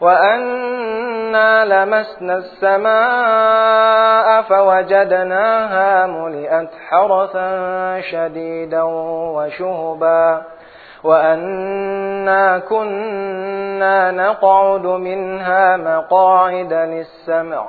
وأنا لمسنا السماء فوجدناها ملئت حرثا شديدا وشهبا وأنا كنا نقعد منها مقاعد للسمع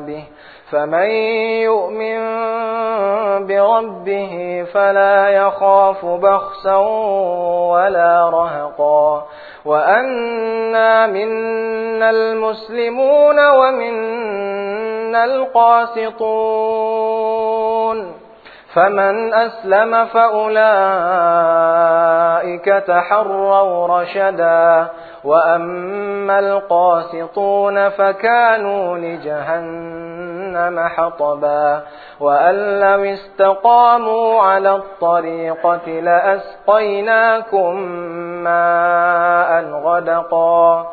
به. فمن يؤمن بربه فلا يخاف بخسا ولا رهقا. وأنا منا المسلمون ومنا القاسطون. فمن أسلم فأولئك تحروا رشدا وأما القاسطون فكانوا لجهنم حطبا وأن لو استقاموا على الطريقة لأسقيناكم ماء غدقا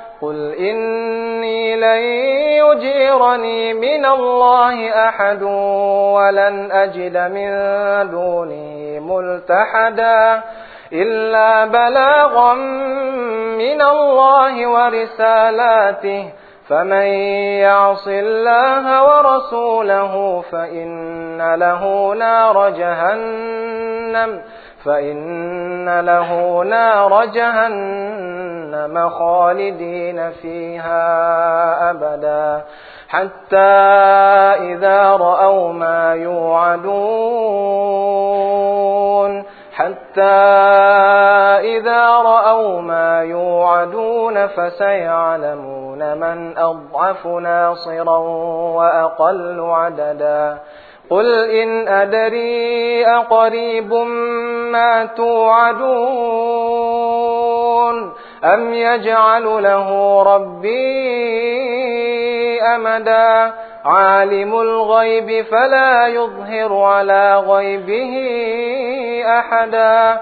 قل إني لن يجيرني من الله أحد ولن أجد من دونه ملتحدا إلا بلاغا من الله ورسالاته فمن يعص الله ورسوله فإن له نار جهنم فإن له نار جهنم خالدين فيها أبدا حتى إذا رأوا ما يوعدون حتى إذا رأوا ما يوعدون فسيعلمون من أضعف ناصرا وأقل عددا قل إن أدري أقريب ما توعدون أم يجعل له ربي أمدا؟ عالم الغيب فلا يظهر على غيبه أحدا.